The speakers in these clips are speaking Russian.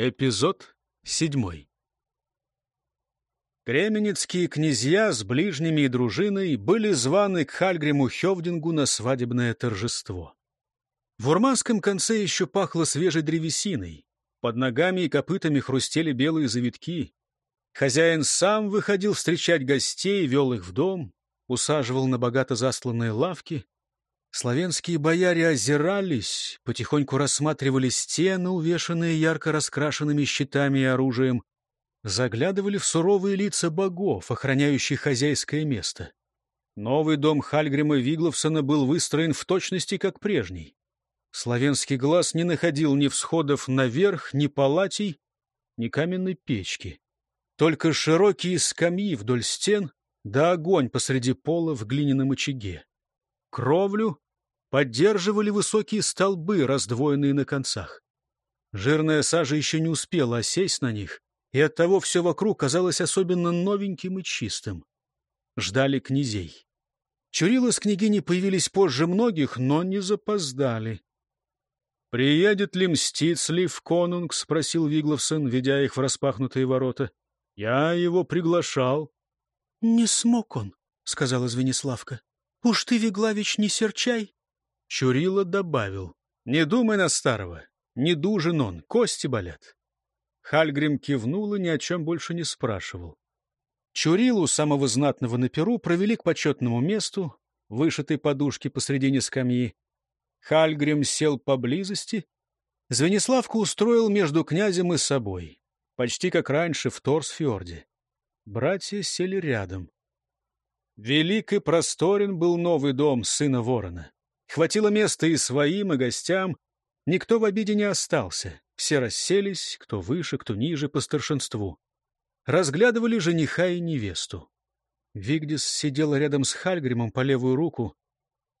Эпизод седьмой. Кременецкие князья с ближними и дружиной были званы к Хальгриму Хевдингу на свадебное торжество. В урманском конце еще пахло свежей древесиной. Под ногами и копытами хрустели белые завитки. Хозяин сам выходил встречать гостей, вел их в дом, усаживал на богато застланные лавки, Славянские бояре озирались, потихоньку рассматривали стены, увешанные ярко раскрашенными щитами и оружием, заглядывали в суровые лица богов, охраняющих хозяйское место. Новый дом Хальгрима Вигловсона был выстроен в точности, как прежний. Славянский глаз не находил ни всходов наверх, ни палатей, ни каменной печки. Только широкие скамьи вдоль стен, да огонь посреди пола в глиняном очаге. Кровлю поддерживали высокие столбы, раздвоенные на концах. Жирная сажа еще не успела осесть на них, и оттого все вокруг казалось особенно новеньким и чистым. Ждали князей. Чурила с княгиней появились позже многих, но не запоздали. — Приедет ли Мстицлив конунг? — спросил Вигловсон, ведя их в распахнутые ворота. — Я его приглашал. — Не смог он, — сказала Звениславка. — Уж ты, Виглавич, не серчай. Чурила добавил. — Не думай на старого. Не дужен он, кости болят. Хальгрим кивнул и ни о чем больше не спрашивал. Чурилу, самого знатного на перу, провели к почетному месту, вышитой подушки посредине скамьи. Хальгрим сел поблизости. Звениславка устроил между князем и собой, почти как раньше в Торсфьорде. Братья сели рядом. Велик и просторен был новый дом сына ворона. Хватило места и своим, и гостям. Никто в обиде не остался. Все расселись, кто выше, кто ниже, по старшинству. Разглядывали жениха и невесту. Вигдис сидела рядом с Хальгримом по левую руку.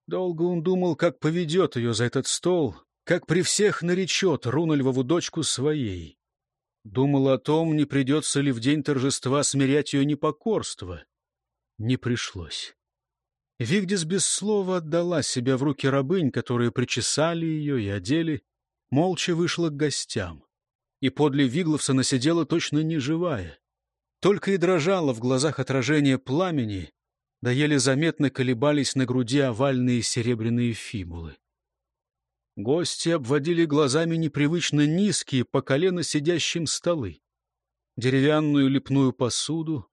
Долго он думал, как поведет ее за этот стол, как при всех наречет Рунальвову дочку своей. Думал о том, не придется ли в день торжества смирять ее непокорство не пришлось. Вигдис без слова отдала себя в руки рабынь, которые причесали ее и одели, молча вышла к гостям. И подле Вигловсона сидела точно неживая. Только и дрожала в глазах отражение пламени, да еле заметно колебались на груди овальные серебряные фибулы. Гости обводили глазами непривычно низкие по колено сидящим столы, деревянную лепную посуду,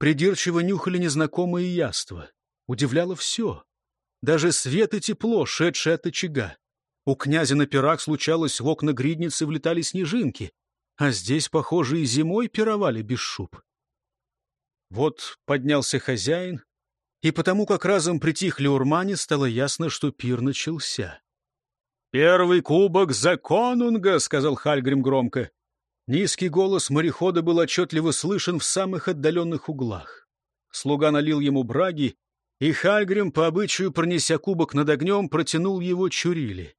Придирчиво нюхали незнакомые яства. Удивляло все. Даже свет и тепло, шедшее от очага. У князя на пирах случалось, в окна гридницы влетали снежинки, а здесь, похоже, и зимой пировали без шуб. Вот поднялся хозяин, и потому как разом притихли урмане, стало ясно, что пир начался. «Первый кубок за конунга!» — сказал Хальгрим громко. Низкий голос морехода был отчетливо слышен в самых отдаленных углах. Слуга налил ему браги, и Хальгрим, по обычаю пронеся кубок над огнем, протянул его Чурили.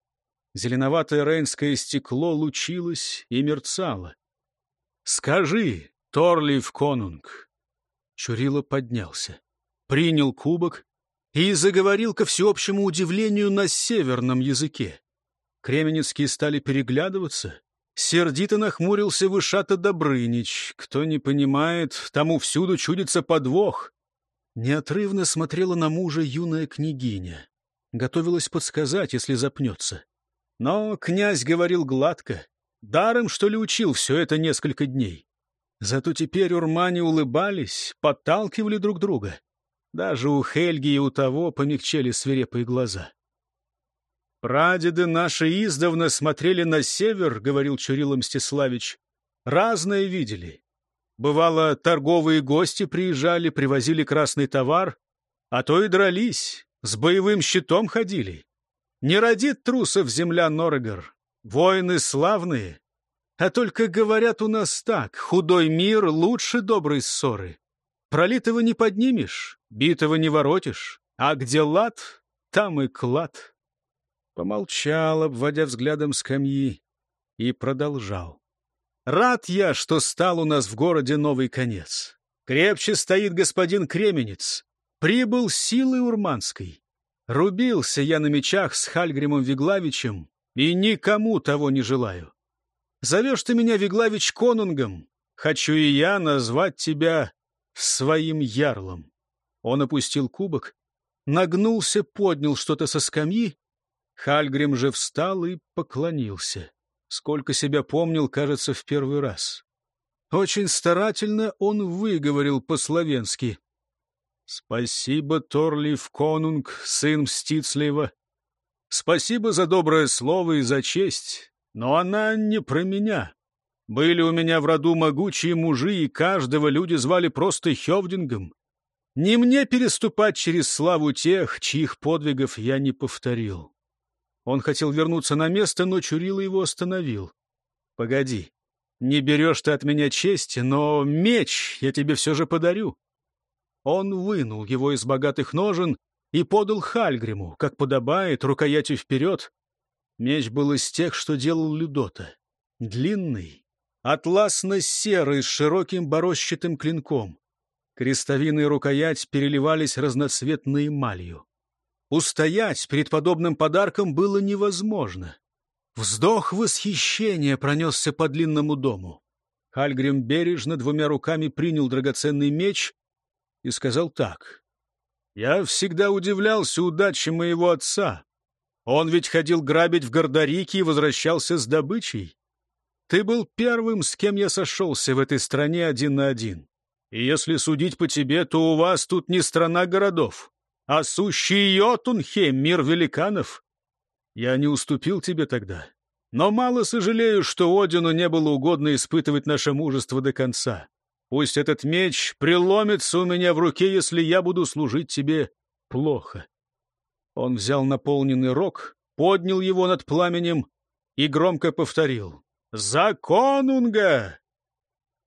Зеленоватое рейнское стекло лучилось и мерцало. — Скажи, Торлиев конунг! Чурила поднялся, принял кубок и заговорил ко всеобщему удивлению на северном языке. Кременецкие стали переглядываться, Сердито нахмурился Вышата Добрынич. Кто не понимает, тому всюду чудится подвох. Неотрывно смотрела на мужа юная княгиня. Готовилась подсказать, если запнется. Но князь говорил гладко. Даром, что ли, учил все это несколько дней. Зато теперь урмане улыбались, подталкивали друг друга. Даже у Хельги и у того помягчели свирепые глаза. «Прадеды наши издавна смотрели на север», — говорил Чурила Мстиславич. «Разное видели. Бывало, торговые гости приезжали, привозили красный товар, а то и дрались, с боевым щитом ходили. Не родит трусов земля Норгар, воины славные. А только говорят у нас так, худой мир лучше доброй ссоры. Пролитого не поднимешь, битого не воротишь, а где лад, там и клад». Помолчал, обводя взглядом скамьи, и продолжал. «Рад я, что стал у нас в городе новый конец. Крепче стоит господин Кременец. Прибыл силой урманской. Рубился я на мечах с Хальгримом Виглавичем, и никому того не желаю. Зовешь ты меня Виглавич Конунгом. Хочу и я назвать тебя своим ярлом. Он опустил кубок, нагнулся, поднял что-то со скамьи. Хальгрим же встал и поклонился. Сколько себя помнил, кажется, в первый раз. Очень старательно он выговорил по-словенски. «Спасибо, Торлив Конунг, сын Мстицлева. Спасибо за доброе слово и за честь, но она не про меня. Были у меня в роду могучие мужи, и каждого люди звали просто Хевдингом. Не мне переступать через славу тех, чьих подвигов я не повторил. Он хотел вернуться на место, но Чурила его остановил. — Погоди, не берешь ты от меня чести, но меч я тебе все же подарю. Он вынул его из богатых ножен и подал Хальгриму, как подобает, рукоятью вперед. Меч был из тех, что делал Людота. Длинный, атласно-серый, с широким борощатым клинком. Крестовины и рукоять переливались разноцветной эмалью. Устоять перед подобным подарком было невозможно. Вздох восхищения пронесся по длинному дому. Хальгрим бережно двумя руками принял драгоценный меч и сказал так. «Я всегда удивлялся удаче моего отца. Он ведь ходил грабить в Гордарике и возвращался с добычей. Ты был первым, с кем я сошелся в этой стране один на один. И если судить по тебе, то у вас тут не страна городов, а сущий Йотунхем, мир великанов. Я не уступил тебе тогда, но мало сожалею, что Одину не было угодно испытывать наше мужество до конца. Пусть этот меч преломится у меня в руке, если я буду служить тебе плохо. Он взял наполненный рог, поднял его над пламенем и громко повторил. «За конунга!»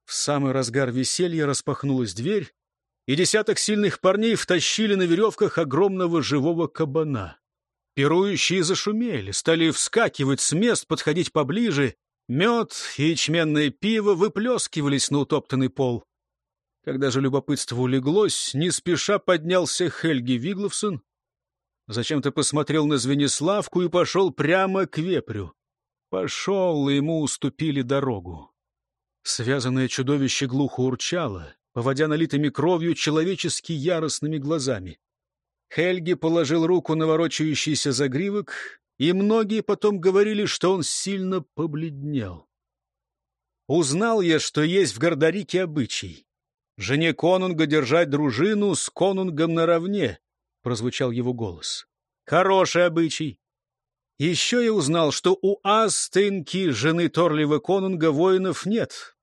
В самый разгар веселья распахнулась дверь, и десяток сильных парней втащили на веревках огромного живого кабана. Пирующие зашумели, стали вскакивать с мест, подходить поближе. Мед и ячменное пиво выплескивались на утоптанный пол. Когда же любопытство улеглось, не спеша поднялся Хельги Вигловсон. Зачем-то посмотрел на Звениславку и пошел прямо к вепрю. Пошел, и ему уступили дорогу. Связанное чудовище глухо урчало, поводя налитыми кровью человечески яростными глазами. Хельги положил руку на ворочающийся загривок, и многие потом говорили, что он сильно побледнел. Узнал я, что есть в Гордарике обычай. Жене конунга держать дружину с конунгом наравне, — прозвучал его голос. Хороший обычай. Еще я узнал, что у Астынки, жены Торлива конунга, воинов нет.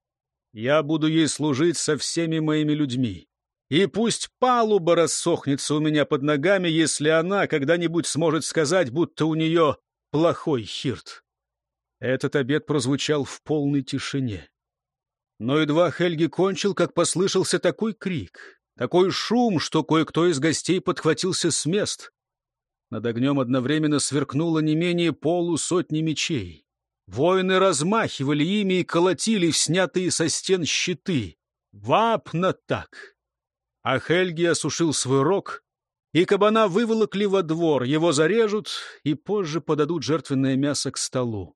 Я буду ей служить со всеми моими людьми. И пусть палуба рассохнется у меня под ногами, если она когда-нибудь сможет сказать, будто у нее плохой хирт. Этот обед прозвучал в полной тишине. Но едва Хельги кончил, как послышался такой крик, такой шум, что кое-кто из гостей подхватился с мест. Над огнем одновременно сверкнуло не менее полусотни мечей. Воины размахивали ими и колотили в снятые со стен щиты. Вапно так! А Хельги осушил свой рог, и кабана выволокли во двор, его зарежут и позже подадут жертвенное мясо к столу.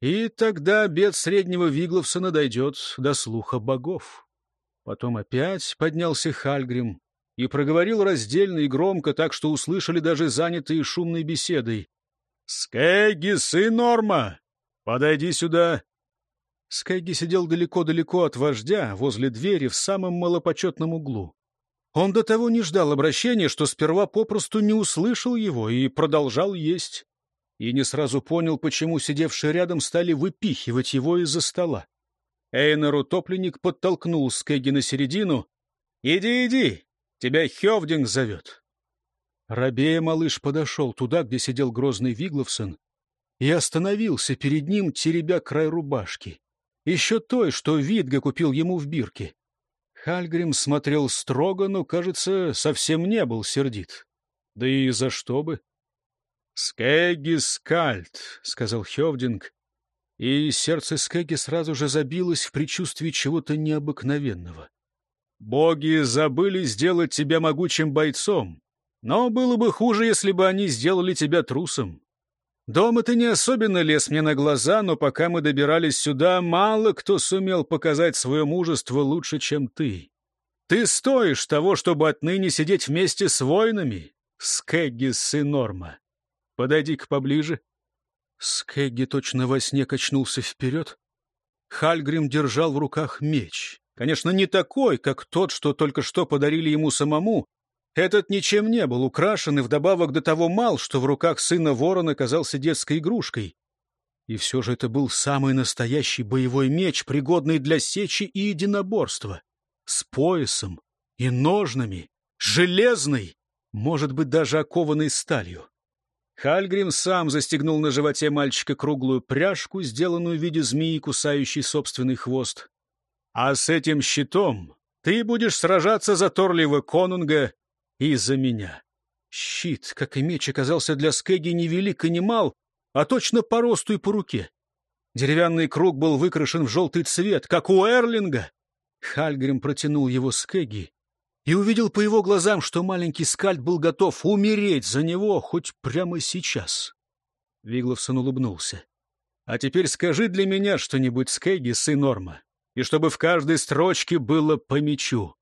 И тогда обед среднего Вигловсона дойдет до слуха богов. Потом опять поднялся Хальгрим и проговорил раздельно и громко, так что услышали даже занятые шумной беседой. «Скэгги, сын Норма, подойди сюда!» Скэгги сидел далеко-далеко от вождя, возле двери, в самом малопочетном углу. Он до того не ждал обращения, что сперва попросту не услышал его и продолжал есть. И не сразу понял, почему сидевшие рядом стали выпихивать его из-за стола. Эйнер утопленник подтолкнул Скеги на середину. «Иди, иди! Тебя Хевдинг зовет!» Рабея малыш подошел туда, где сидел грозный Вигловсон, и остановился перед ним, теребя край рубашки. Еще той, что Видга купил ему в бирке. Хальгрим смотрел строго, но, кажется, совсем не был сердит. Да и за что бы? — Скэгги скальд, — сказал Хевдинг, и сердце Скэгги сразу же забилось в предчувствии чего-то необыкновенного. Боги забыли сделать тебя могучим бойцом, но было бы хуже, если бы они сделали тебя трусом. Дома ты не особенно лез мне на глаза, но пока мы добирались сюда, мало кто сумел показать свое мужество лучше, чем ты. Ты стоишь того, чтобы отныне сидеть вместе с воинами, Скэгги, сын Норма. Подойди-ка поближе. Скэгги точно во сне качнулся вперед. Хальгрим держал в руках меч. Конечно, не такой, как тот, что только что подарили ему самому. Этот ничем не был украшен и вдобавок до того мал, что в руках сына ворона казался детской игрушкой. И все же это был самый настоящий боевой меч, пригодный для сечи и единоборства. С поясом и ножнами, железный, может быть, даже окованный сталью. Хальгрим сам застегнул на животе мальчика круглую пряжку, сделанную в виде змеи, кусающей собственный хвост. А с этим щитом ты будешь сражаться за Торлива Конунга и за меня. Щит, как и меч, оказался для Скеги невелик и не мал, а точно по росту и по руке. Деревянный круг был выкрашен в желтый цвет, как у Эрлинга. Хальгрим протянул его Скеги и увидел по его глазам, что маленький скальд был готов умереть за него хоть прямо сейчас. Вигловсон улыбнулся. — А теперь скажи для меня что-нибудь, Скеги, сын Норма и чтобы в каждой строчке было по мячу.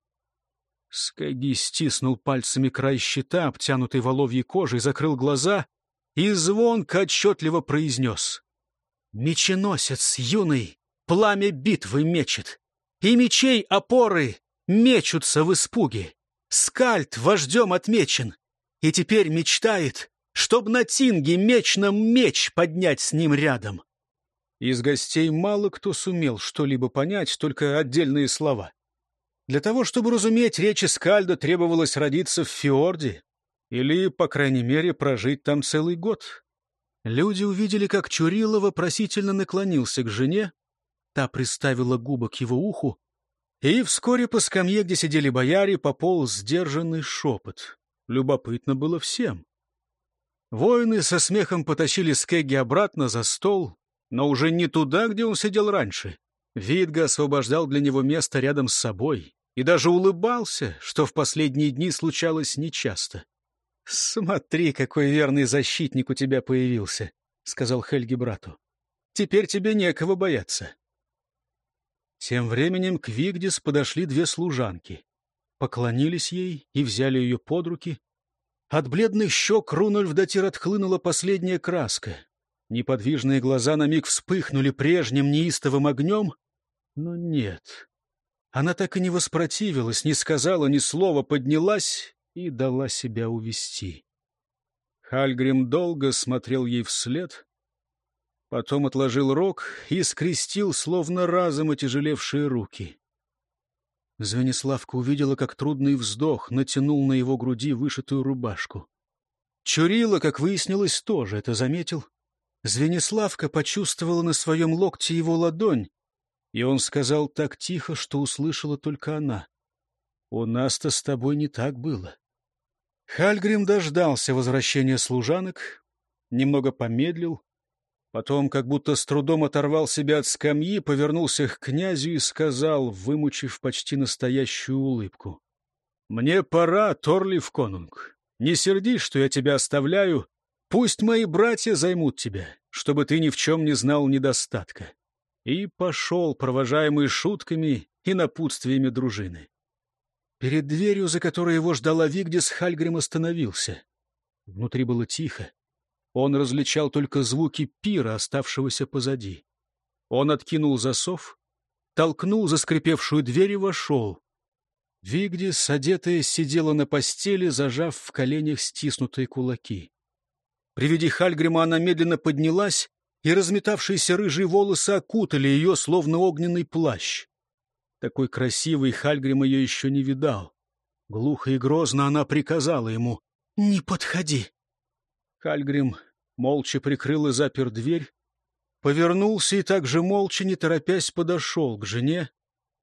Скаги стиснул пальцами край щита, обтянутый воловьей кожей, закрыл глаза и звонко отчетливо произнес. «Меченосец юный, пламя битвы мечет, и мечей опоры мечутся в испуге. Скальд вождем отмечен, и теперь мечтает, чтоб на тинге мечном меч поднять с ним рядом. Из гостей мало кто сумел что-либо понять, только отдельные слова. Для того, чтобы разуметь речи Скальда, требовалось родиться в Фиорде или, по крайней мере, прожить там целый год. Люди увидели, как Чурила вопросительно наклонился к жене, та приставила губы к его уху, и вскоре по скамье, где сидели бояре, пополз сдержанный шепот. Любопытно было всем. Воины со смехом потащили Скегги обратно за стол, но уже не туда, где он сидел раньше. Видга освобождал для него место рядом с собой и даже улыбался, что в последние дни случалось нечасто. — Смотри, какой верный защитник у тебя появился, — сказал Хельги брату. — Теперь тебе некого бояться. Тем временем к Вигдис подошли две служанки. Поклонились ей и взяли ее под руки. От бледных щек Рунольфдатир отхлынула последняя краска. Неподвижные глаза на миг вспыхнули прежним неистовым огнем, но нет. Она так и не воспротивилась, не сказала ни слова, поднялась и дала себя увести. Хальгрим долго смотрел ей вслед, потом отложил рог и скрестил, словно разом отяжелевшие руки. Звениславка увидела, как трудный вздох натянул на его груди вышитую рубашку. Чурила, как выяснилось, тоже это заметил. Звениславка почувствовала на своем локте его ладонь, и он сказал так тихо, что услышала только она. «У нас-то с тобой не так было». Хальгрим дождался возвращения служанок, немного помедлил, потом, как будто с трудом оторвал себя от скамьи, повернулся к князю и сказал, вымучив почти настоящую улыбку. «Мне пора, Торлив Конунг. Не сердись, что я тебя оставляю, Пусть мои братья займут тебя, чтобы ты ни в чем не знал недостатка. И пошел, провожаемый шутками и напутствиями дружины. Перед дверью, за которой его ждала Вигдис, Хальгрим остановился. Внутри было тихо. Он различал только звуки пира, оставшегося позади. Он откинул засов, толкнул заскрипевшую дверь и вошел. Вигдис, одетая, сидела на постели, зажав в коленях стиснутые кулаки. При виде Хальгрима она медленно поднялась, и разметавшиеся рыжие волосы окутали ее, словно огненный плащ. Такой красивый Хальгрим ее еще не видал. Глухо и грозно она приказала ему «Не подходи». Хальгрим молча прикрыл и запер дверь, повернулся и также молча, не торопясь, подошел к жене.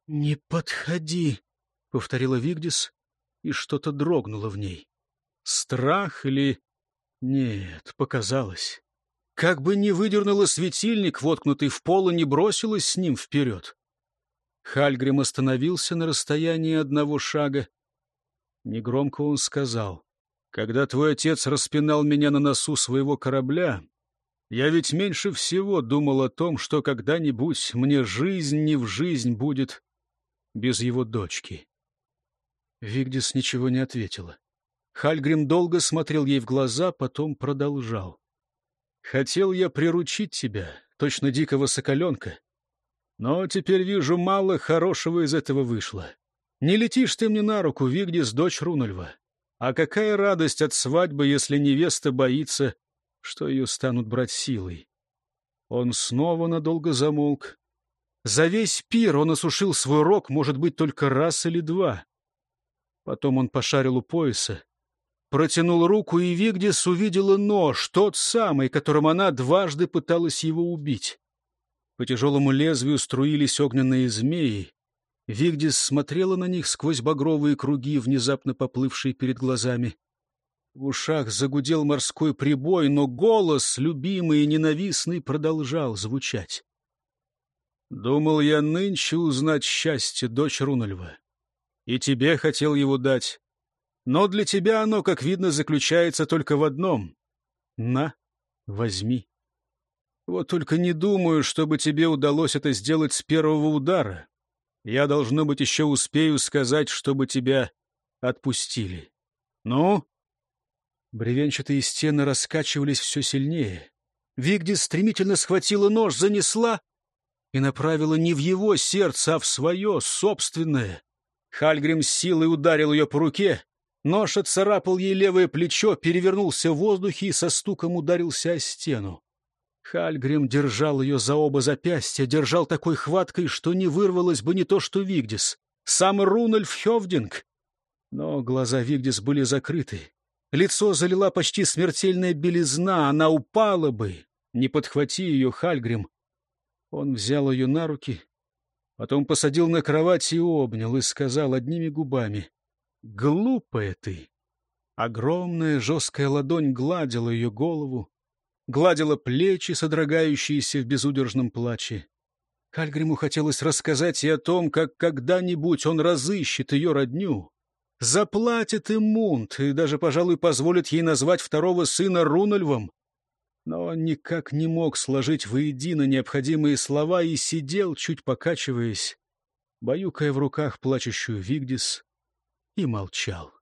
«Не подходи», — повторила Вигдис, и что-то дрогнуло в ней. Страх или нет, показалось. Как бы ни выдернула светильник, воткнутый в пол, и не бросилась с ним вперед. Хальгрим остановился на расстоянии одного шага. Негромко он сказал, «Когда твой отец распинал меня на носу своего корабля, Я ведь меньше всего думал о том, что когда-нибудь мне жизнь не в жизнь будет без его дочки. Вигдис ничего не ответила. Хальгрим долго смотрел ей в глаза, потом продолжал. «Хотел я приручить тебя, точно дикого соколенка. Но теперь вижу, мало хорошего из этого вышло. Не летишь ты мне на руку, Вигдис, дочь Рунольва. А какая радость от свадьбы, если невеста боится, что ее станут брать силой?» Он снова надолго замолк. За весь пир он осушил свой рог, может быть, только раз или два. Потом он пошарил у пояса, протянул руку, и Вигдис увидела нож, тот самый, которым она дважды пыталась его убить. По тяжелому лезвию струились огненные змеи. Вигдис смотрела на них сквозь багровые круги, внезапно поплывшие перед глазами. В ушах загудел морской прибой, но голос, любимый и ненавистный, продолжал звучать. «Думал я нынче узнать счастье, дочь Рунольва и тебе хотел его дать. Но для тебя оно, как видно, заключается только в одном. На, возьми. Вот только не думаю, чтобы тебе удалось это сделать с первого удара. Я, должно быть, еще успею сказать, чтобы тебя отпустили. Ну?» Бревенчатые стены раскачивались все сильнее. Вигди стремительно схватила нож, занесла и направила не в его сердце, а в свое, собственное. Хальгрим с силой ударил ее по руке. Нож отцарапал ей левое плечо, перевернулся в воздухе и со стуком ударился о стену. Хальгрим держал ее за оба запястья, держал такой хваткой, что не вырвалось бы не то что Вигдис. Сам Рунольф Хевдинг. Но глаза Вигдис были закрыты. Лицо залила почти смертельная белизна, она упала бы. Не подхвати ее, Хальгрим. Он взял ее на руки, Потом посадил на кровать и обнял, и сказал одними губами. «Глупая ты!» Огромная жесткая ладонь гладила ее голову, гладила плечи, содрогающиеся в безудержном плаче. Кальгриму хотелось рассказать и о том, как когда-нибудь он разыщет ее родню, заплатит им мунт и даже, пожалуй, позволит ей назвать второго сына Рунольвом, но он никак не мог сложить воедино необходимые слова и сидел, чуть покачиваясь, баюкая в руках плачущую Вигдис, и молчал.